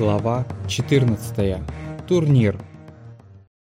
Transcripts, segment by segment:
Глава 14. Турнир.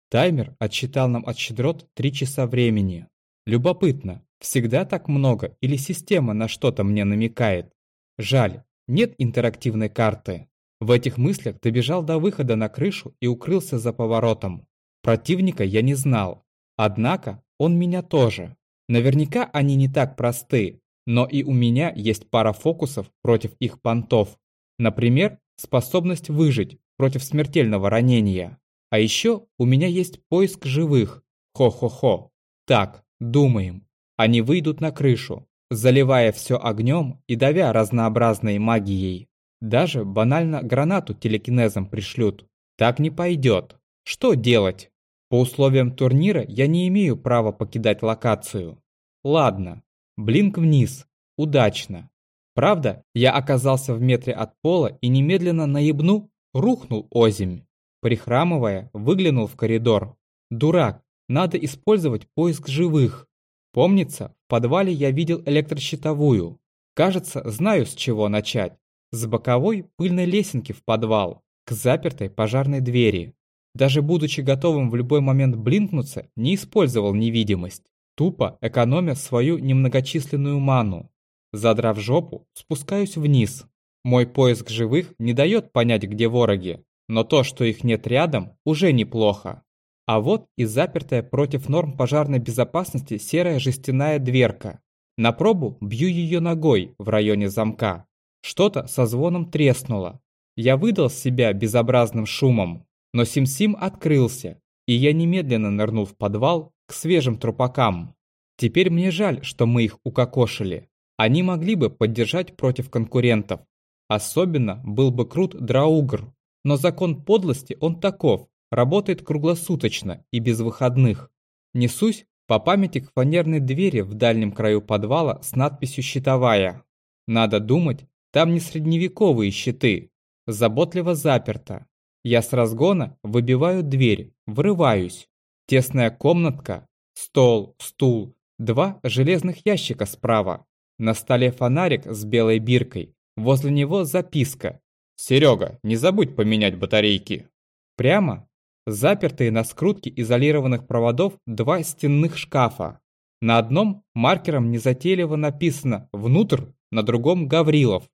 Таймер отсчитал нам от щедрот 3 часа времени. Любопытно, всегда так много или система на что-то мне намекает? Жаль, нет интерактивной карты. В этих мыслях добежал до выхода на крышу и укрылся за поворотом. Противника я не знал. Однако он меня тоже. Наверняка они не так просты, но и у меня есть пара фокусов против их понтов. Например, способность выжить против смертельного ранения. А еще у меня есть поиск живых. Хо-хо-хо. Так, думаем. Они выйдут на крышу, заливая все огнем и давя разнообразной магией. Даже банально гранату телекинезом пришлют. Так не пойдет. Что делать? По условиям турнира я не имею права покидать локацию. Ладно, блинк вниз. Удачно. Правда, я оказался в метре от пола и немедленно наебну рухнул озимь. Прихрамывая, выглянул в коридор. Дурак, надо использовать поиск живых. Помнится, в подвале я видел электрощитовую. Кажется, знаю с чего начать. С боковой пыльной лесенки в подвал, к запертой пожарной двери. Даже будучи готовым в любой момент блинкнуться, не использовал невидимость, тупо экономя свою немногочисленную ману. Задрав жопу, спускаюсь вниз. Мой поиск живых не дает понять, где вороги, но то, что их нет рядом, уже неплохо. А вот и запертая против норм пожарной безопасности серая жестяная дверка. На пробу бью ее ногой в районе замка. Что-то со звоном треснуло. Я выдал себя безобразным шумом, но Сим-Сим открылся, и я немедленно нырнул в подвал к свежим трупакам. Теперь мне жаль, что мы их укокошили. Они могли бы поддержать против конкурентов. Особенно был бы крут Драугр. Но закон подлости он таков, работает круглосуточно и без выходных. Несусь по памяти к фанерной двери в дальнем краю подвала с надписью «Щитовая». Надо думать, там не средневековые щиты. Заботливо заперто. Я с разгона выбиваю дверь, врываюсь. Тесная комнатка, стол, стул, два железных ящика справа. На столе фонарик с белой биркой. Возле него записка. «Серега, не забудь поменять батарейки». Прямо запертые на скрутке изолированных проводов два стенных шкафа. На одном маркером незатейливо написано «Внутрь», на другом «Гаврилов».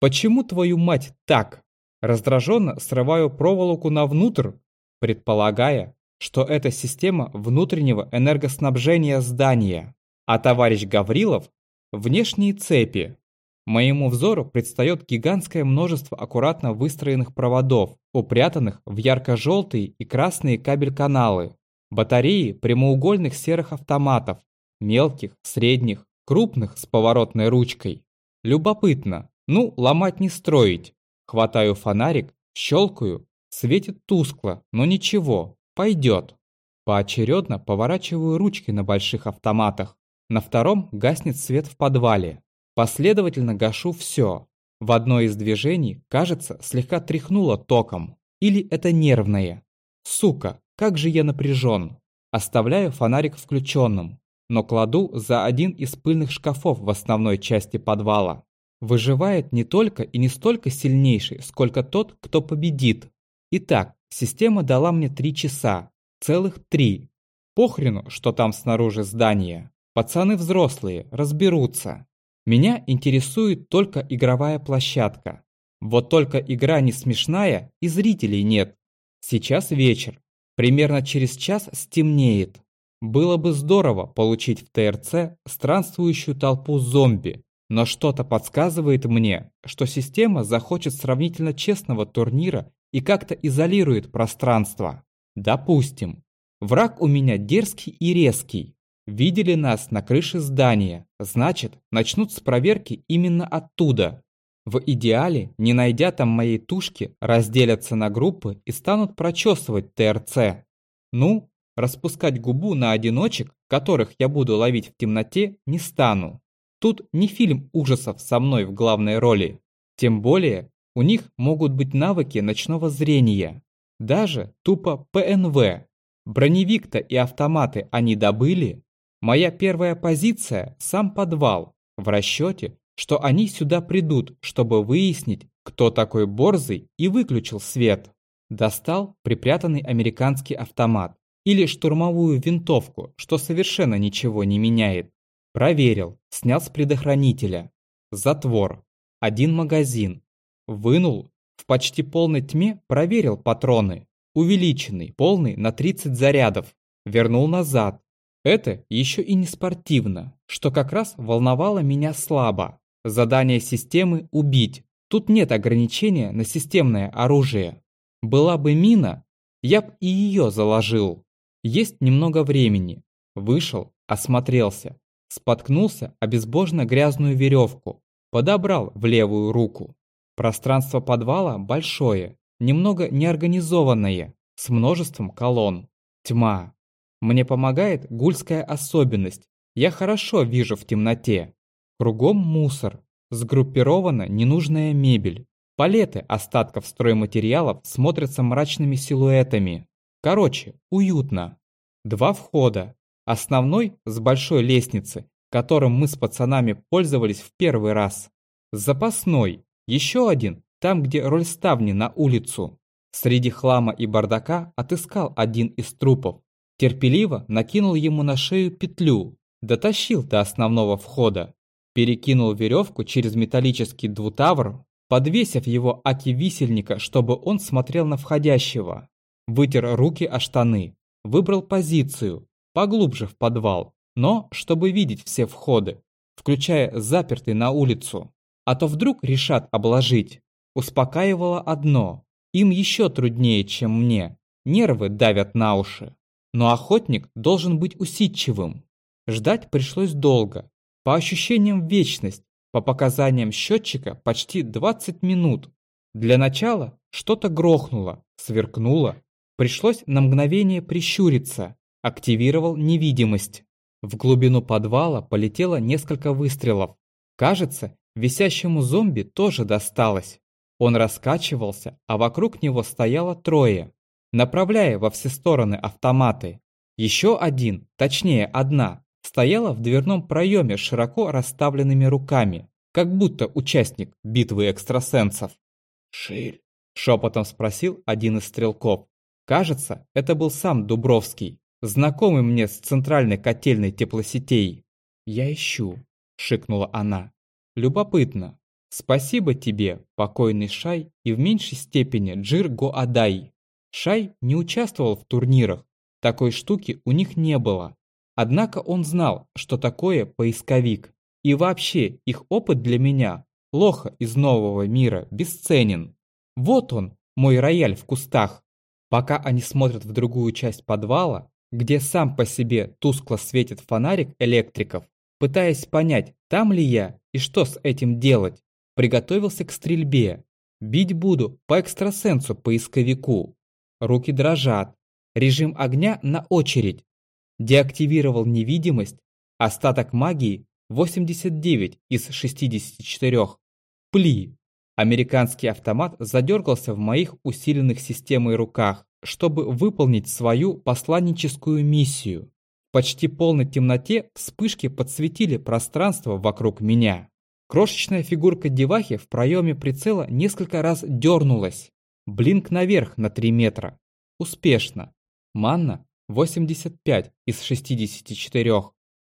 «Почему, твою мать, так?» Раздраженно срываю проволоку на внутрь, предполагая, что это система внутреннего энергоснабжения здания, а товарищ Гаврилов Внешние цепи. Моему взору предстает гигантское множество аккуратно выстроенных проводов, упрятанных в ярко-желтые и красные кабель-каналы, батареи прямоугольных серых автоматов, мелких, средних, крупных с поворотной ручкой. Любопытно. Ну, ломать не строить. Хватаю фонарик, щелкаю, светит тускло, но ничего, пойдет. Поочередно поворачиваю ручки на больших автоматах. На втором гаснет свет в подвале. Последовательно гашу все. В одно из движений, кажется, слегка тряхнуло током. Или это нервное. Сука, как же я напряжен. Оставляю фонарик включенным, но кладу за один из пыльных шкафов в основной части подвала. Выживает не только и не столько сильнейший, сколько тот, кто победит. Итак, система дала мне три часа. Целых три. Похрену, что там снаружи здания. Пацаны взрослые, разберутся. Меня интересует только игровая площадка. Вот только игра не смешная и зрителей нет. Сейчас вечер. Примерно через час стемнеет. Было бы здорово получить в ТРЦ странствующую толпу зомби, но что-то подсказывает мне, что система захочет сравнительно честного турнира и как-то изолирует пространство. Допустим. Враг у меня дерзкий и резкий, Видели нас на крыше здания, значит, начнут с проверки именно оттуда. В идеале, не найдя там моей тушки, разделятся на группы и станут прочесывать ТРЦ. Ну, распускать губу на одиночек, которых я буду ловить в темноте, не стану. Тут не фильм ужасов со мной в главной роли. Тем более, у них могут быть навыки ночного зрения. Даже тупо ПНВ. Броневик-то и автоматы они добыли, Моя первая позиция – сам подвал, в расчете, что они сюда придут, чтобы выяснить, кто такой борзый и выключил свет. Достал припрятанный американский автомат или штурмовую винтовку, что совершенно ничего не меняет. Проверил, снял с предохранителя. Затвор. Один магазин. Вынул. В почти полной тьме проверил патроны. Увеличенный, полный на 30 зарядов. Вернул назад. Это еще и не спортивно, что как раз волновало меня слабо. Задание системы – убить. Тут нет ограничения на системное оружие. Была бы мина, я б и ее заложил. Есть немного времени. Вышел, осмотрелся. Споткнулся о безбожно грязную веревку. Подобрал в левую руку. Пространство подвала большое, немного неорганизованное, с множеством колонн. Тьма. Мне помогает гульская особенность. Я хорошо вижу в темноте. Кругом мусор. Сгруппирована ненужная мебель. Палеты остатков стройматериалов смотрятся мрачными силуэтами. Короче, уютно. Два входа. Основной с большой лестницы, которым мы с пацанами пользовались в первый раз. Запасной. Еще один, там где роль ставни на улицу. Среди хлама и бардака отыскал один из трупов. Терпеливо накинул ему на шею петлю, дотащил до основного входа, перекинул веревку через металлический двутавр, подвесив его аки висельника, чтобы он смотрел на входящего. Вытер руки о штаны, выбрал позицию, поглубже в подвал, но чтобы видеть все входы, включая запертый на улицу. А то вдруг решат обложить. Успокаивало одно. Им еще труднее, чем мне. Нервы давят на уши. Но охотник должен быть усидчивым. Ждать пришлось долго. По ощущениям вечность, по показаниям счетчика почти 20 минут. Для начала что-то грохнуло, сверкнуло. Пришлось на мгновение прищуриться. Активировал невидимость. В глубину подвала полетело несколько выстрелов. Кажется, висящему зомби тоже досталось. Он раскачивался, а вокруг него стояло трое направляя во все стороны автоматы. Еще один, точнее одна, стояла в дверном проеме широко расставленными руками, как будто участник битвы экстрасенсов. «Шиль?» – шепотом спросил один из стрелков. Кажется, это был сам Дубровский, знакомый мне с центральной котельной теплосетей. «Я ищу», – шикнула она. «Любопытно. Спасибо тебе, покойный Шай, и в меньшей степени Джир Гоадай. Шай не участвовал в турнирах, такой штуки у них не было. Однако он знал, что такое поисковик. И вообще, их опыт для меня, лоха из нового мира, бесценен. Вот он, мой рояль в кустах. Пока они смотрят в другую часть подвала, где сам по себе тускло светит фонарик электриков, пытаясь понять, там ли я и что с этим делать, приготовился к стрельбе. Бить буду по экстрасенсу поисковику. Руки дрожат. Режим огня на очередь. Деактивировал невидимость. Остаток магии 89 из 64. Пли. Американский автомат задергался в моих усиленных системой руках, чтобы выполнить свою посланническую миссию. В почти полной темноте вспышки подсветили пространство вокруг меня. Крошечная фигурка девахи в проеме прицела несколько раз дернулась. Блинк наверх на 3 метра. Успешно. Манна 85 из 64.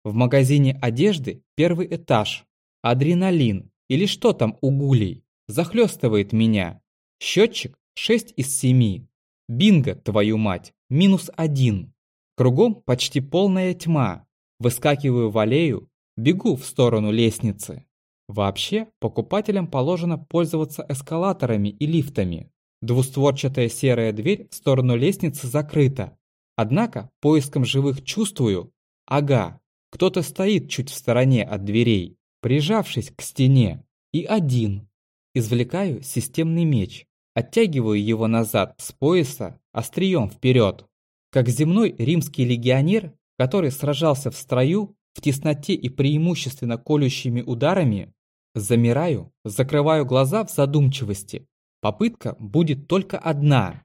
В магазине одежды первый этаж. Адреналин или что там у гулей. Захлестывает меня. Счетчик 6 из 7. Бинго, твою мать, минус 1. Кругом почти полная тьма. Выскакиваю в аллею, бегу в сторону лестницы. Вообще, покупателям положено пользоваться эскалаторами и лифтами. Двустворчатая серая дверь в сторону лестницы закрыта. Однако поиском живых чувствую, ага, кто-то стоит чуть в стороне от дверей, прижавшись к стене, и один. Извлекаю системный меч, оттягиваю его назад с пояса острием вперед. Как земной римский легионер, который сражался в строю, в тесноте и преимущественно колющими ударами, замираю, закрываю глаза в задумчивости Попытка будет только одна.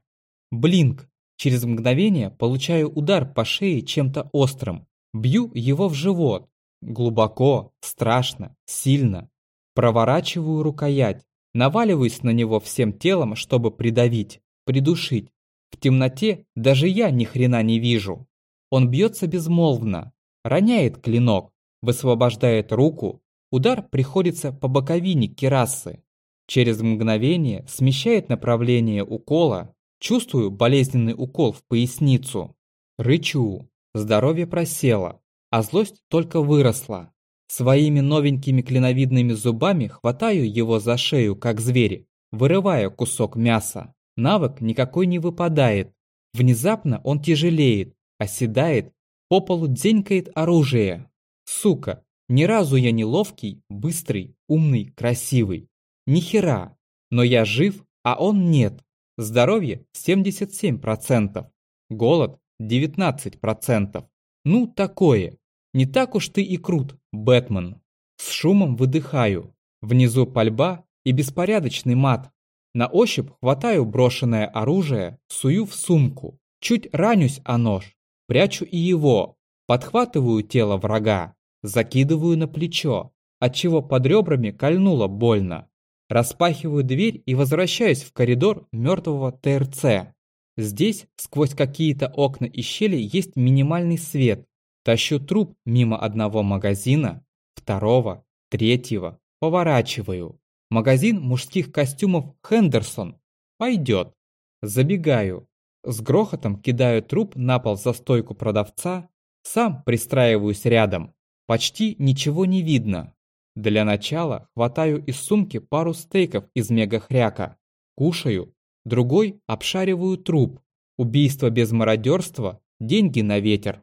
Блинк. Через мгновение получаю удар по шее чем-то острым. Бью его в живот. Глубоко, страшно, сильно. Проворачиваю рукоять. Наваливаюсь на него всем телом, чтобы придавить, придушить. В темноте даже я ни хрена не вижу. Он бьется безмолвно, роняет клинок, высвобождает руку, удар приходится по боковине керасы. Через мгновение смещает направление укола, чувствую болезненный укол в поясницу. Рычу, здоровье просело, а злость только выросла. Своими новенькими клиновидными зубами хватаю его за шею, как зверь, вырывая кусок мяса. Навык никакой не выпадает. Внезапно он тяжелеет, оседает, по полу дзенькает оружие. Сука, ни разу я не ловкий, быстрый, умный, красивый. Ни хера. Но я жив, а он нет. Здоровье 77%. Голод 19%. Ну, такое. Не так уж ты и крут, Бэтмен. С шумом выдыхаю. Внизу пальба и беспорядочный мат. На ощупь хватаю брошенное оружие, сую в сумку. Чуть ранюсь о нож. Прячу и его. Подхватываю тело врага. Закидываю на плечо, отчего под ребрами кольнуло больно. Распахиваю дверь и возвращаюсь в коридор мертвого ТРЦ. Здесь, сквозь какие-то окна и щели, есть минимальный свет. Тащу труп мимо одного магазина, второго, третьего, поворачиваю. Магазин мужских костюмов Хендерсон. Пойдет. Забегаю. С грохотом кидаю труп на пол за стойку продавца, сам пристраиваюсь рядом. Почти ничего не видно. Для начала хватаю из сумки пару стейков из мегахряка. Кушаю. Другой обшариваю труп. Убийство без мародерства, деньги на ветер.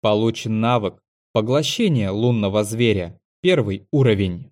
Получен навык. Поглощение лунного зверя. Первый уровень.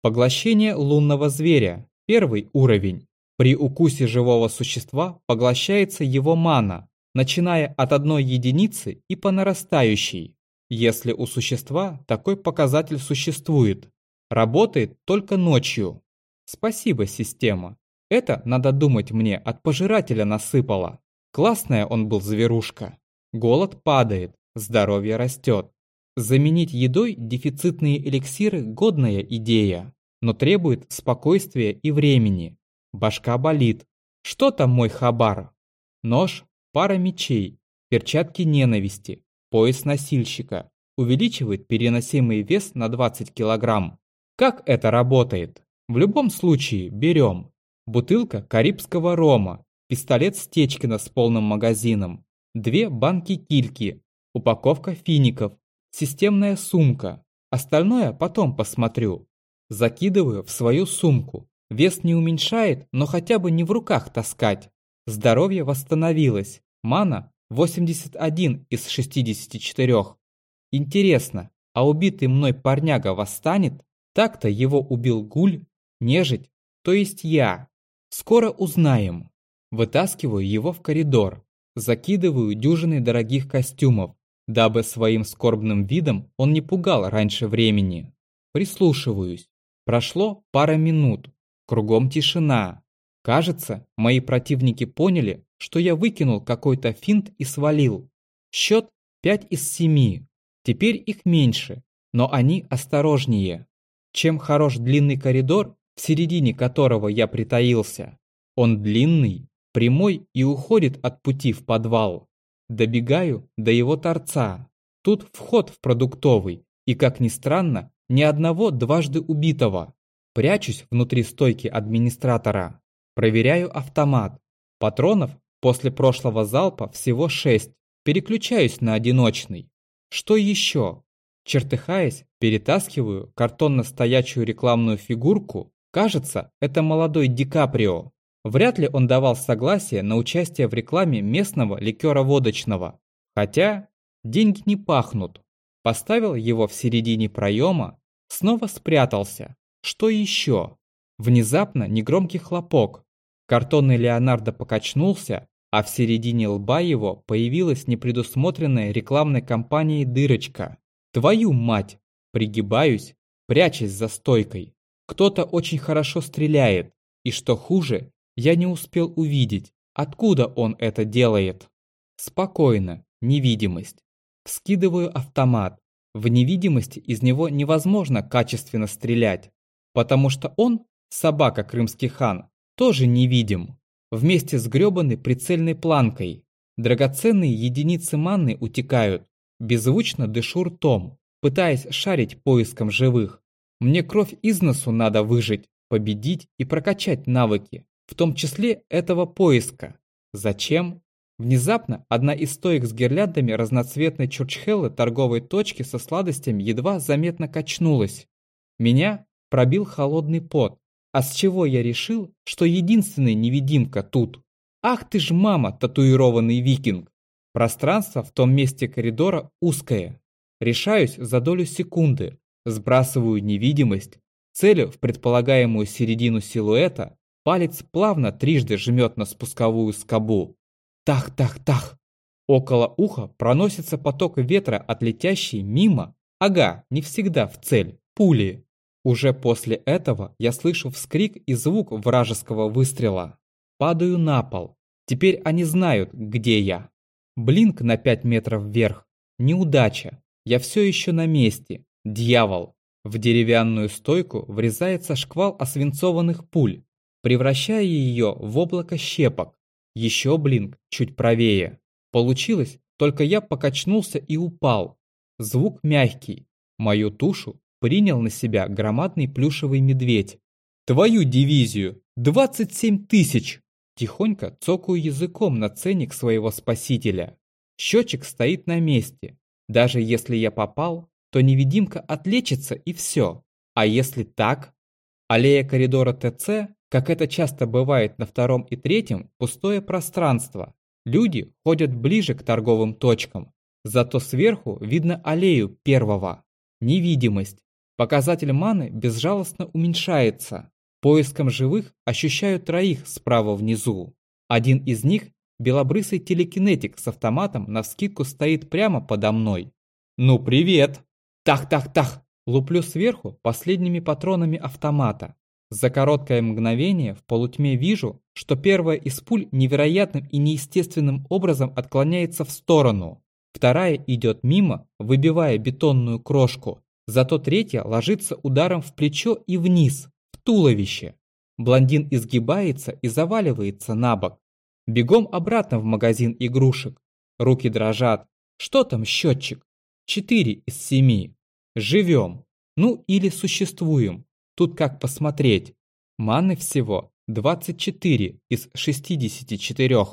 Поглощение лунного зверя. Первый уровень. При укусе живого существа поглощается его мана, начиная от одной единицы и по нарастающей. Если у существа такой показатель существует. Работает только ночью. Спасибо, система. Это, надо думать мне, от пожирателя насыпало. Классная он был зверушка. Голод падает, здоровье растет. Заменить едой дефицитные эликсиры – годная идея, но требует спокойствия и времени. Башка болит. Что там мой хабар? Нож, пара мечей, перчатки ненависти, пояс носильщика. Увеличивает переносимый вес на 20 килограмм. Как это работает? В любом случае, берем. Бутылка карибского рома, пистолет Стечкина с полным магазином, две банки кильки, упаковка фиников, системная сумка. Остальное потом посмотрю. Закидываю в свою сумку. Вес не уменьшает, но хотя бы не в руках таскать. Здоровье восстановилось. Мана 81 из 64. Интересно, а убитый мной парняга восстанет? Так-то его убил гуль, нежить, то есть я. Скоро узнаем. Вытаскиваю его в коридор. Закидываю дюжины дорогих костюмов дабы своим скорбным видом он не пугал раньше времени. Прислушиваюсь. Прошло пара минут. Кругом тишина. Кажется, мои противники поняли, что я выкинул какой-то финт и свалил. Счет 5 из 7. Теперь их меньше, но они осторожнее. Чем хорош длинный коридор, в середине которого я притаился. Он длинный, прямой и уходит от пути в подвал. Добегаю до его торца. Тут вход в продуктовый, и, как ни странно, ни одного дважды убитого. Прячусь внутри стойки администратора. Проверяю автомат. Патронов после прошлого залпа всего шесть. Переключаюсь на одиночный. Что еще? Чертыхаясь, перетаскиваю картонно-стоячую рекламную фигурку. Кажется, это молодой Ди Каприо. Вряд ли он давал согласие на участие в рекламе местного ликера-водочного. Хотя деньги не пахнут. Поставил его в середине проема, снова спрятался. Что еще? Внезапно негромкий хлопок. Картонный Леонардо покачнулся, а в середине лба его появилась непредусмотренная рекламной кампанией дырочка. Твою мать! Пригибаюсь, прячась за стойкой. Кто-то очень хорошо стреляет, и что хуже, я не успел увидеть, откуда он это делает. Спокойно, невидимость. Вскидываю автомат. В невидимости из него невозможно качественно стрелять, потому что он собака крымский хан, тоже невидим. Вместе с грёбаной прицельной планкой. Драгоценные единицы манны утекают. Беззвучно дышу ртом, пытаясь шарить поиском живых. Мне кровь из носу надо выжить, победить и прокачать навыки, в том числе этого поиска. Зачем? Внезапно одна из стоек с гирляндами разноцветной чурчхеллы торговой точки со сладостями едва заметно качнулась. Меня пробил холодный пот. А с чего я решил, что единственный невидимка тут? Ах ты ж мама, татуированный викинг! Пространство в том месте коридора узкое. Решаюсь за долю секунды, сбрасываю невидимость, целю в предполагаемую середину силуэта, палец плавно трижды жмет на спусковую скобу. Тах-тах-тах! Около уха проносится поток ветра от летящей мимо, ага, не всегда в цель, пули. Уже после этого я слышу вскрик и звук вражеского выстрела. Падаю на пол. Теперь они знают, где я. Блинк на 5 метров вверх. Неудача. Я все еще на месте. Дьявол. В деревянную стойку врезается шквал освинцованных пуль, превращая ее в облако щепок. Еще блинк чуть правее. Получилось, только я покачнулся и упал. Звук мягкий. Мою тушу принял на себя громадный плюшевый медведь. «Твою дивизию! 27 тысяч!» Тихонько цокаю языком на ценник своего спасителя. Счетчик стоит на месте. Даже если я попал, то невидимка отлечится и все. А если так? Аллея коридора ТЦ как это часто бывает на втором и третьем, пустое пространство. Люди ходят ближе к торговым точкам. Зато сверху видно аллею первого. Невидимость. Показатель маны безжалостно уменьшается. Поиском живых ощущаю троих справа внизу. Один из них – белобрысый телекинетик с автоматом навскидку стоит прямо подо мной. «Ну привет!» «Тах-тах-тах!» Луплю сверху последними патронами автомата. За короткое мгновение в полутьме вижу, что первая из пуль невероятным и неестественным образом отклоняется в сторону. Вторая идет мимо, выбивая бетонную крошку. Зато третья ложится ударом в плечо и вниз, туловище. Блондин изгибается и заваливается на бок. Бегом обратно в магазин игрушек. Руки дрожат. Что там счетчик? Четыре из семи. Живем. Ну или существуем. Тут как посмотреть. Маны всего 24 из 64.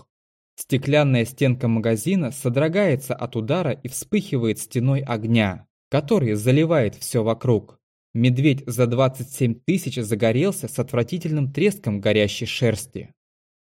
Стеклянная стенка магазина содрогается от удара и вспыхивает стеной огня, который заливает все вокруг. Медведь за 27 тысяч загорелся с отвратительным треском горящей шерсти.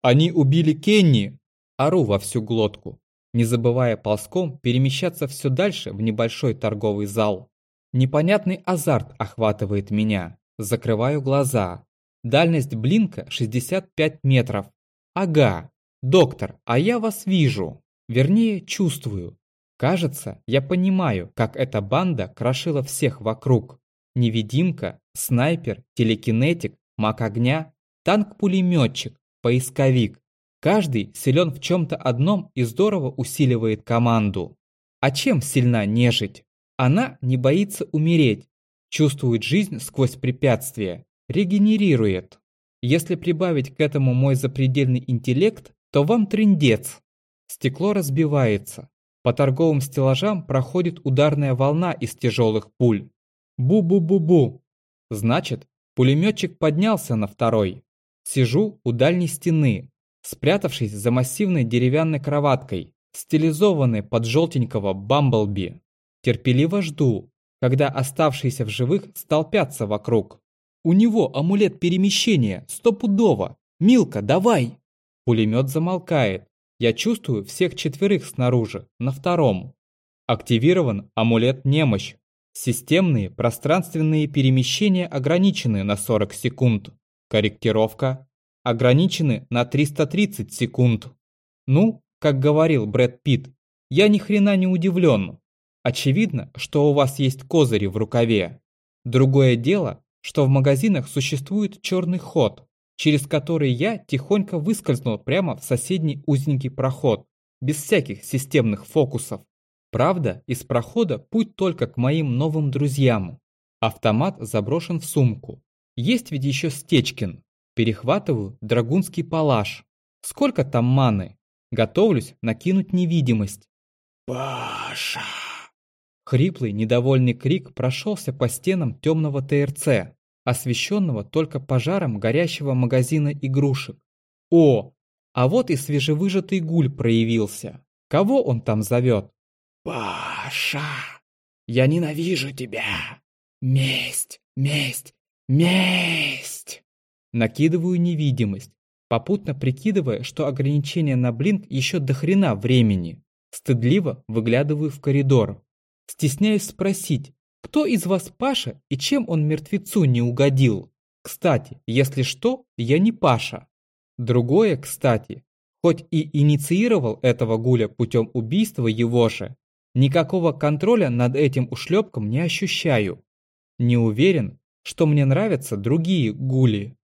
«Они убили Кенни!» Ору во всю глотку, не забывая ползком перемещаться все дальше в небольшой торговый зал. Непонятный азарт охватывает меня. Закрываю глаза. Дальность блинка 65 метров. Ага, доктор, а я вас вижу. Вернее, чувствую. Кажется, я понимаю, как эта банда крошила всех вокруг. Невидимка, снайпер, телекинетик, маг огня, танк-пулеметчик, поисковик. Каждый силен в чем-то одном и здорово усиливает команду. А чем сильна нежить? Она не боится умереть, чувствует жизнь сквозь препятствия, регенерирует. Если прибавить к этому мой запредельный интеллект, то вам трындец. Стекло разбивается. По торговым стеллажам проходит ударная волна из тяжелых пуль. Бу-бу-бу-бу. Значит, пулеметчик поднялся на второй. Сижу у дальней стены, спрятавшись за массивной деревянной кроваткой, стилизованной под желтенького бамблби. Терпеливо жду, когда оставшиеся в живых столпятся вокруг. У него амулет перемещения, стопудово. Милка, давай! Пулемет замолкает. Я чувствую всех четверых снаружи, на втором. Активирован амулет немощь. Системные пространственные перемещения ограничены на 40 секунд. Корректировка. Ограничены на 330 секунд. Ну, как говорил Брэд Питт, я ни хрена не удивлен. Очевидно, что у вас есть козыри в рукаве. Другое дело, что в магазинах существует черный ход, через который я тихонько выскользнул прямо в соседний узенький проход, без всяких системных фокусов. Правда, из прохода путь только к моим новым друзьям. Автомат заброшен в сумку. Есть ведь еще Стечкин. Перехватываю драгунский палаш. Сколько там маны? Готовлюсь накинуть невидимость. «Паша!» Хриплый, недовольный крик прошелся по стенам темного ТРЦ, освещенного только пожаром горящего магазина игрушек. О, а вот и свежевыжатый гуль проявился. Кого он там зовет? «Паша, я ненавижу тебя! Месть, месть, месть!» Накидываю невидимость, попутно прикидывая, что ограничение на блинк еще до хрена времени. Стыдливо выглядываю в коридор. Стесняюсь спросить, кто из вас Паша и чем он мертвецу не угодил? Кстати, если что, я не Паша. Другое, кстати, хоть и инициировал этого гуля путем убийства его же, никакого контроля над этим ушлепком не ощущаю. Не уверен, что мне нравятся другие гули.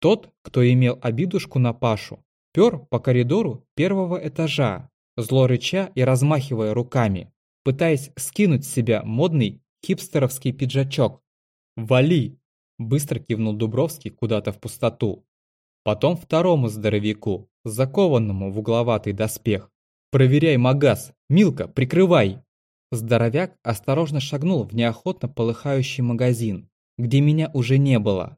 Тот, кто имел обидушку на Пашу, пер по коридору первого этажа, зло рыча и размахивая руками, пытаясь скинуть с себя модный хипстеровский пиджачок. «Вали!» – быстро кивнул Дубровский куда-то в пустоту. Потом второму здоровяку, закованному в угловатый доспех. «Проверяй магаз! Милка, прикрывай!» Здоровяк осторожно шагнул в неохотно полыхающий магазин, где меня уже не было.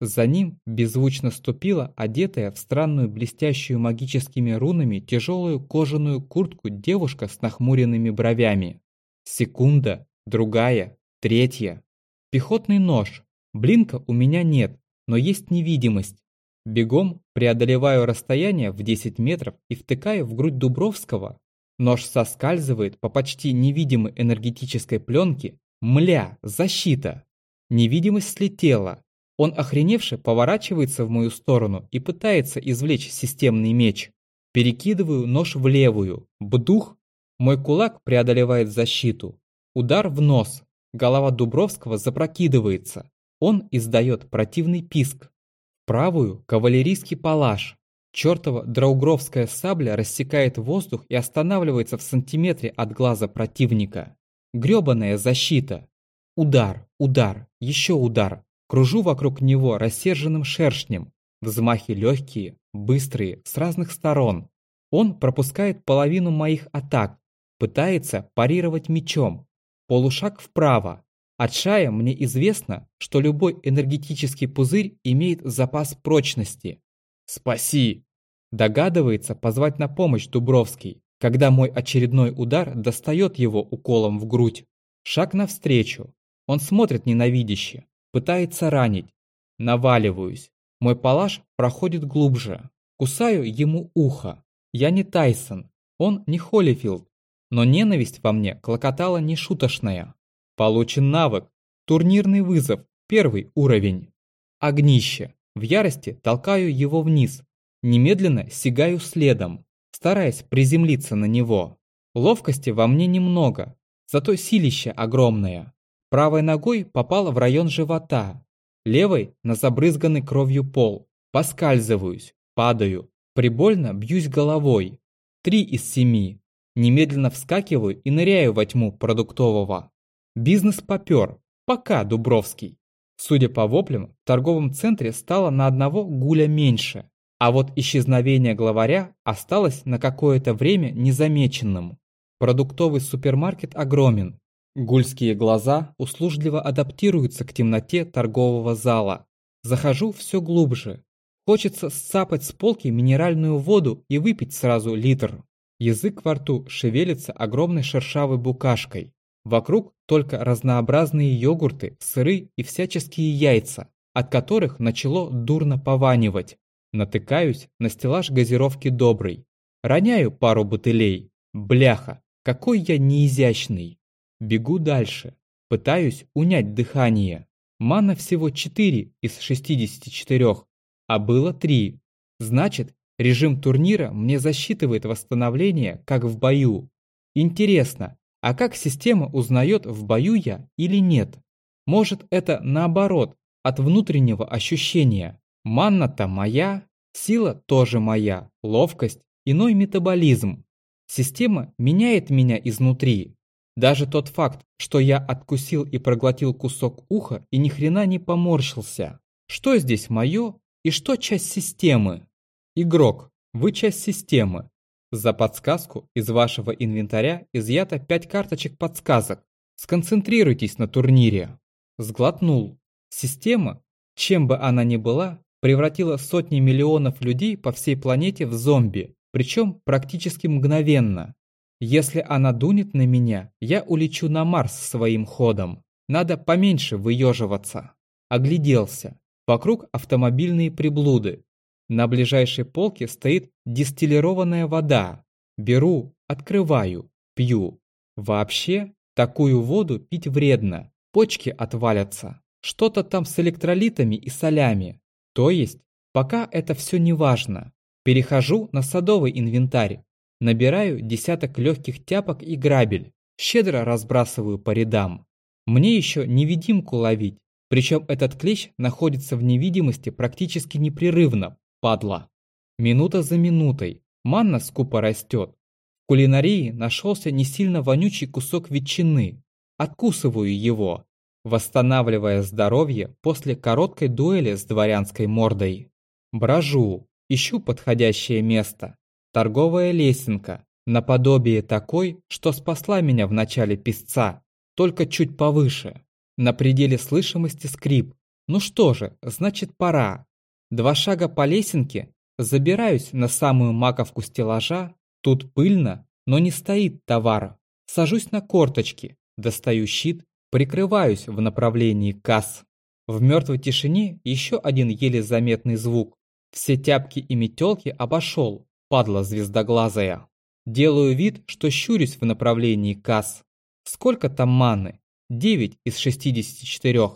За ним беззвучно ступила одетая в странную блестящую магическими рунами тяжелую кожаную куртку девушка с нахмуренными бровями. Секунда, другая, третья. Пехотный нож. Блинка у меня нет, но есть невидимость. Бегом преодолеваю расстояние в 10 метров и втыкаю в грудь Дубровского. Нож соскальзывает по почти невидимой энергетической пленке. Мля, защита! Невидимость слетела, он охреневше поворачивается в мою сторону и пытается извлечь системный меч. Перекидываю нож в левую. Бдух! Мой кулак преодолевает защиту. Удар в нос. Голова Дубровского запрокидывается. Он издает противный писк. Правую – кавалерийский палаш. Чёртова драугровская сабля рассекает воздух и останавливается в сантиметре от глаза противника. Грёбаная защита. Удар, удар, еще удар. Кружу вокруг него рассерженным шершнем. Взмахи легкие, быстрые, с разных сторон. Он пропускает половину моих атак, пытается парировать мечом. Полушаг вправо. От шая мне известно, что любой энергетический пузырь имеет запас прочности. «Спаси!» Догадывается позвать на помощь Дубровский, когда мой очередной удар достает его уколом в грудь. Шаг навстречу. Он смотрит ненавидяще, Пытается ранить. Наваливаюсь. Мой палаш проходит глубже. Кусаю ему ухо. Я не Тайсон. Он не Холлифилд. Но ненависть во мне клокотала нешуточная. Получен навык. Турнирный вызов. Первый уровень. Огнище. В ярости толкаю его вниз. Немедленно сигаю следом, стараясь приземлиться на него. Ловкости во мне немного, зато силище огромное. Правой ногой попала в район живота, левой на забрызганный кровью пол. Поскальзываюсь, падаю, прибольно бьюсь головой. Три из семи. Немедленно вскакиваю и ныряю во тьму продуктового. Бизнес попер. Пока, Дубровский. Судя по воплям, в торговом центре стало на одного гуля меньше. А вот исчезновение главаря осталось на какое-то время незамеченным. Продуктовый супермаркет огромен, Гульские глаза услужливо адаптируются к темноте торгового зала. Захожу все глубже. Хочется сцапать с полки минеральную воду и выпить сразу литр. Язык во рту шевелится огромной шершавой букашкой. Вокруг только разнообразные йогурты, сыры и всяческие яйца, от которых начало дурно пованивать. Натыкаюсь на стеллаж газировки добрый. Роняю пару бутылей. Бляха, какой я неизящный. Бегу дальше. Пытаюсь унять дыхание. Мана всего 4 из 64, а было 3. Значит, режим турнира мне засчитывает восстановление, как в бою. Интересно, а как система узнает, в бою я или нет? Может, это наоборот, от внутреннего ощущения. Манна-то моя, сила тоже моя, ловкость, иной метаболизм. Система меняет меня изнутри. Даже тот факт, что я откусил и проглотил кусок уха и ни хрена не поморщился. Что здесь мое и что часть системы? Игрок, вы часть системы. За подсказку из вашего инвентаря изъято 5 карточек подсказок. Сконцентрируйтесь на турнире. Сглотнул. Система, чем бы она ни была, превратила сотни миллионов людей по всей планете в зомби, причем практически мгновенно. Если она дунет на меня, я улечу на Марс своим ходом. Надо поменьше выеживаться. Огляделся. Вокруг автомобильные приблуды. На ближайшей полке стоит дистиллированная вода. Беру, открываю, пью. Вообще, такую воду пить вредно. Почки отвалятся. Что-то там с электролитами и солями. То есть, пока это все не важно. Перехожу на садовый инвентарь. Набираю десяток легких тяпок и грабель. Щедро разбрасываю по рядам. Мне еще невидимку ловить. Причем этот клещ находится в невидимости практически непрерывно, падла. Минута за минутой. Манна скупо растет. В кулинарии нашелся не сильно вонючий кусок ветчины. Откусываю его, восстанавливая здоровье после короткой дуэли с дворянской мордой. Брожу, ищу подходящее место. Торговая лесенка, наподобие такой, что спасла меня в начале песца, только чуть повыше. На пределе слышимости скрип. Ну что же, значит пора. Два шага по лесенке, забираюсь на самую маковку стеллажа, тут пыльно, но не стоит товара. Сажусь на корточки, достаю щит, прикрываюсь в направлении касс. В мертвой тишине еще один еле заметный звук. Все тяпки и метелки обошел, падла звездоглазая. Делаю вид, что щурюсь в направлении касс. Сколько там маны? 9 из 64.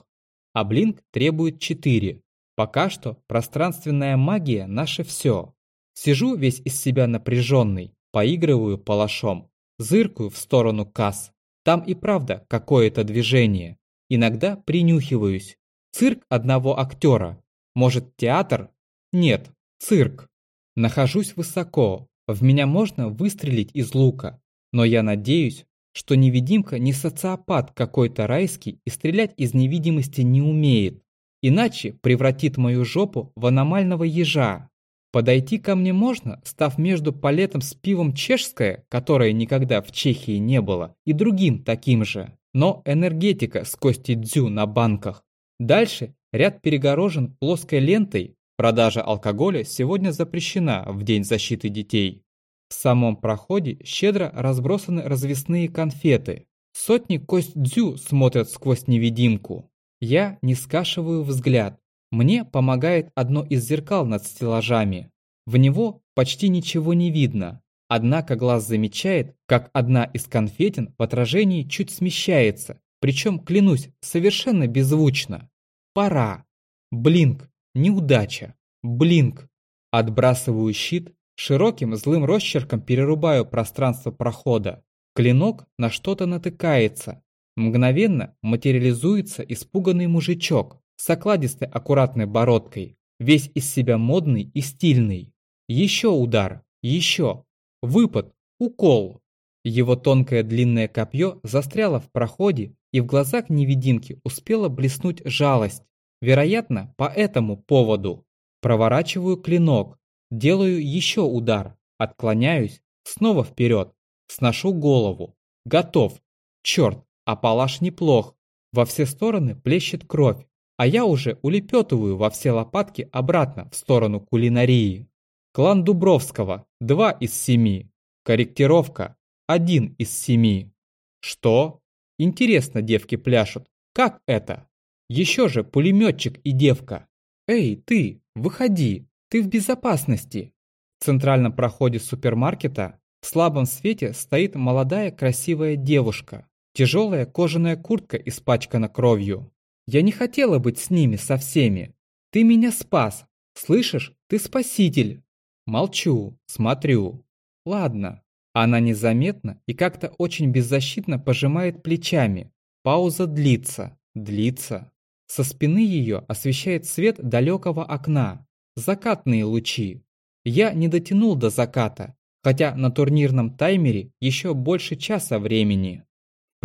А блинк требует 4. Пока что пространственная магия наше все. Сижу весь из себя напряженный, поигрываю палашом, зыркаю в сторону касс. Там и правда какое-то движение. Иногда принюхиваюсь. Цирк одного актера. Может, театр? Нет, цирк. Нахожусь высоко. В меня можно выстрелить из лука. Но я надеюсь, что невидимка не социопат какой-то райский и стрелять из невидимости не умеет. Иначе превратит мою жопу в аномального ежа. Подойти ко мне можно, став между палетом с пивом чешское, которое никогда в Чехии не было, и другим таким же. Но энергетика с кости дзю на банках. Дальше ряд перегорожен плоской лентой. Продажа алкоголя сегодня запрещена в День защиты детей. В самом проходе щедро разбросаны развесные конфеты. Сотни кость дзю смотрят сквозь невидимку. Я не скашиваю взгляд. Мне помогает одно из зеркал над стеллажами. В него почти ничего не видно. Однако глаз замечает, как одна из конфетин в отражении чуть смещается. Причем, клянусь, совершенно беззвучно. Пора. Блинк. Неудача. Блинк. Отбрасываю щит Широким злым росчерком перерубаю пространство прохода. Клинок на что-то натыкается. Мгновенно материализуется испуганный мужичок с окладистой аккуратной бородкой, весь из себя модный и стильный. Еще удар, еще. Выпад, укол. Его тонкое длинное копье застряло в проходе, и в глазах невидимки успела блеснуть жалость. Вероятно, по этому поводу. Проворачиваю клинок, Делаю еще удар, отклоняюсь, снова вперед, сношу голову. Готов. Черт, а палаш неплох. Во все стороны плещет кровь, а я уже улепетываю во все лопатки обратно в сторону кулинарии. Клан Дубровского, два из семи. Корректировка, один из семи. Что? Интересно девки пляшут. Как это? Еще же пулеметчик и девка. Эй, ты, выходи, ты в безопасности. В центральном проходе супермаркета в слабом свете стоит молодая красивая девушка. Тяжелая кожаная куртка испачкана кровью. Я не хотела быть с ними со всеми. Ты меня спас. Слышишь? Ты спаситель. Молчу, смотрю. Ладно. Она незаметно и как-то очень беззащитно пожимает плечами. Пауза длится, длится. Со спины ее освещает свет далекого окна закатные лучи. Я не дотянул до заката, хотя на турнирном таймере еще больше часа времени.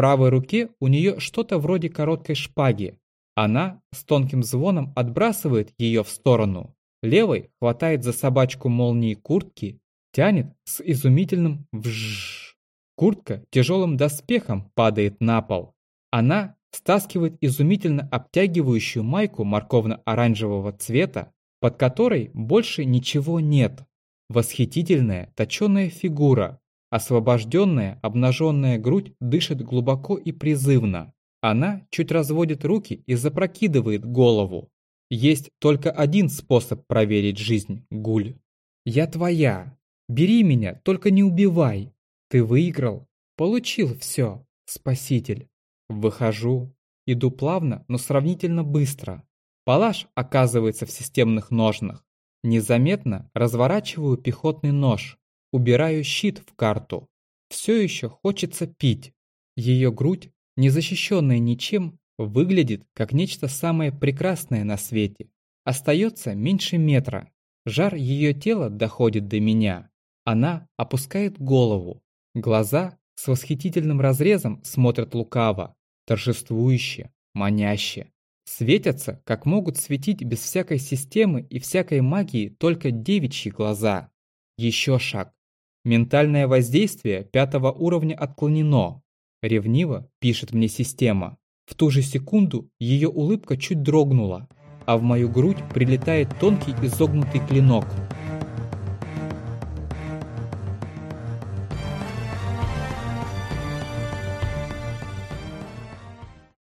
Правой руке у нее что-то вроде короткой шпаги. Она с тонким звоном отбрасывает ее в сторону. Левой хватает за собачку молнии куртки, тянет с изумительным вжжж. Куртка тяжелым доспехом падает на пол. Она стаскивает изумительно обтягивающую майку морковно-оранжевого цвета, под которой больше ничего нет. Восхитительная точеная фигура, освобожденная обнаженная грудь дышит глубоко и призывно. Она чуть разводит руки и запрокидывает голову. Есть только один способ проверить жизнь, Гуль. Я твоя. Бери меня, только не убивай. Ты выиграл. Получил все, спаситель. Выхожу. Иду плавно, но сравнительно быстро. Палаш оказывается в системных ножнах. Незаметно разворачиваю пехотный нож. Убираю щит в карту. Все еще хочется пить. Ее грудь, не защищенная ничем, выглядит как нечто самое прекрасное на свете. Остается меньше метра. Жар ее тела доходит до меня. Она опускает голову. Глаза с восхитительным разрезом смотрят лукаво торжествующе, маняще. Светятся, как могут светить без всякой системы и всякой магии только девичьи глаза. Еще шаг. Ментальное воздействие пятого уровня отклонено. Ревниво пишет мне система. В ту же секунду ее улыбка чуть дрогнула, а в мою грудь прилетает тонкий изогнутый клинок –